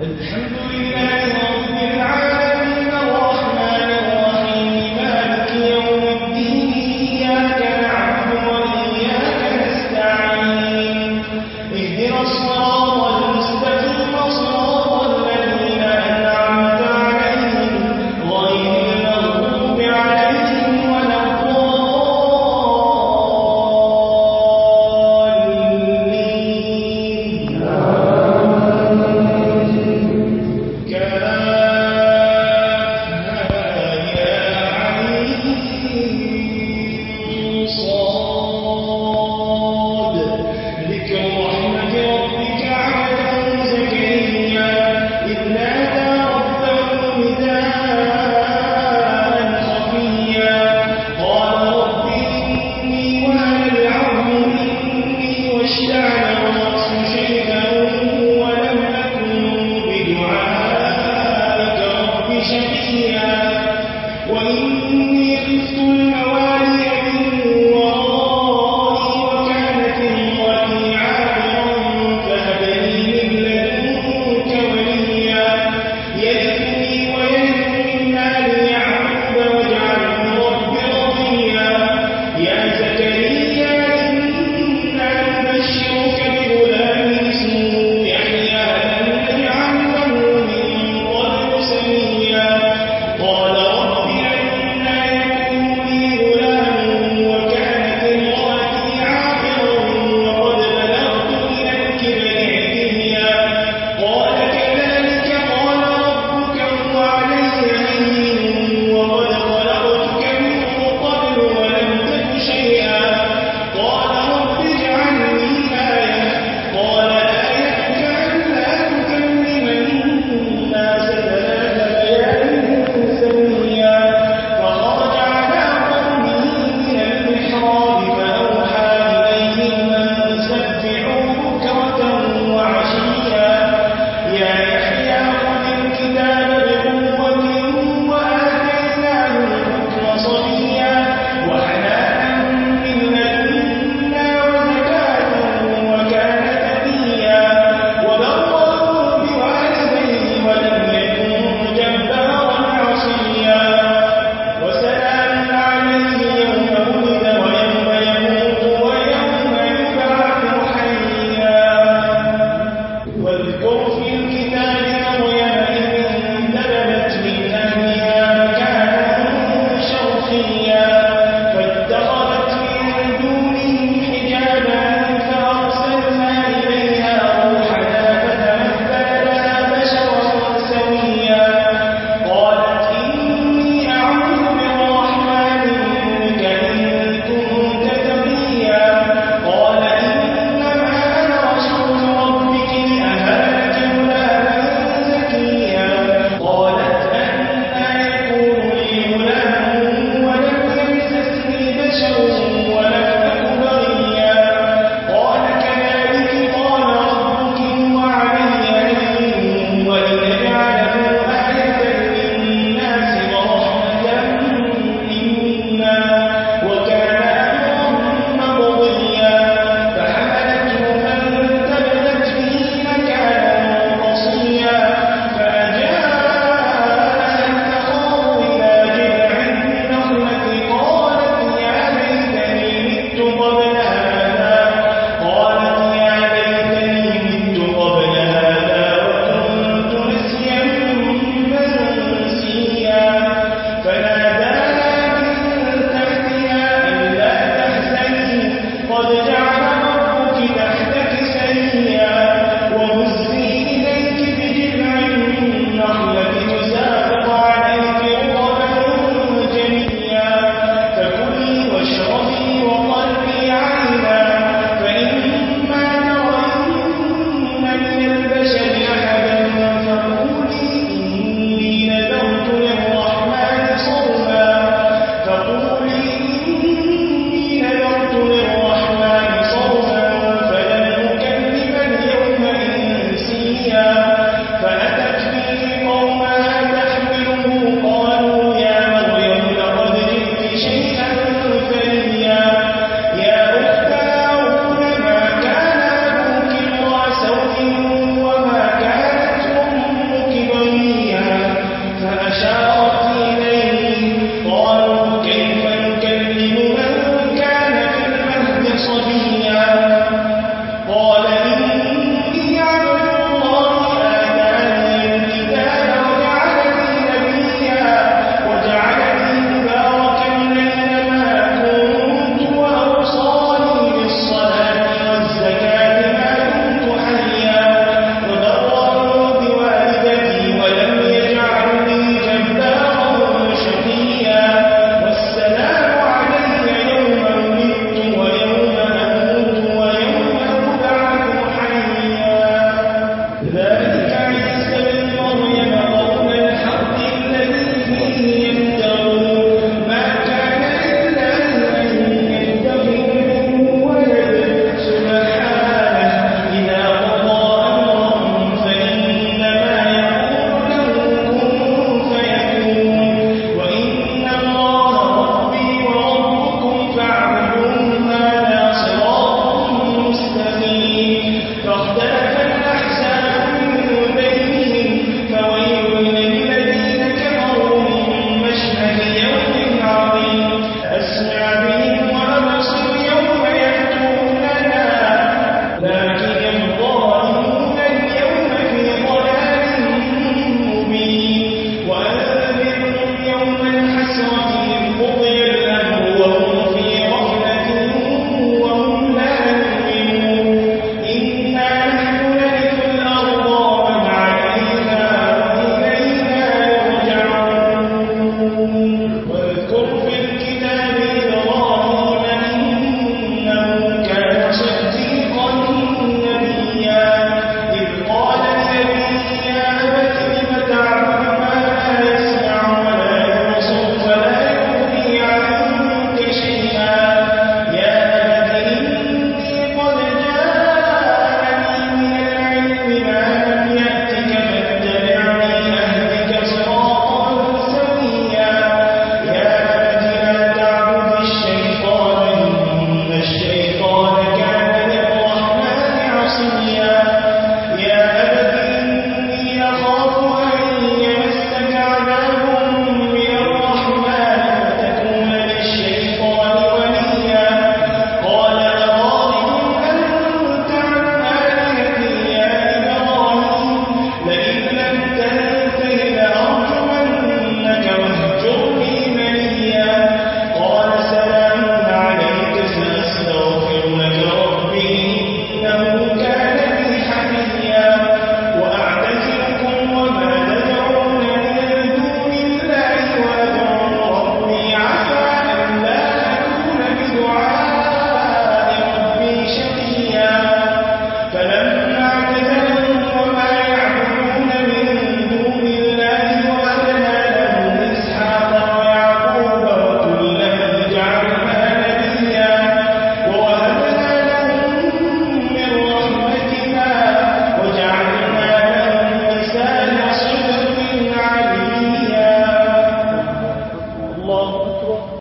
الحمد لله